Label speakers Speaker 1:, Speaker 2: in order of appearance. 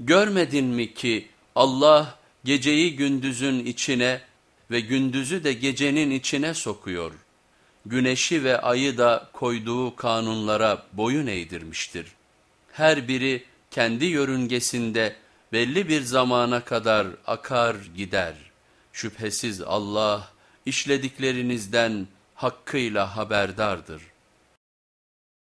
Speaker 1: Görmedin mi ki Allah geceyi gündüzün içine ve gündüzü de gecenin içine sokuyor. Güneşi ve ayı da koyduğu kanunlara boyun eğdirmiştir. Her biri kendi yörüngesinde belli bir zamana kadar akar gider. Şüphesiz Allah işlediklerinizden hakkıyla haberdardır.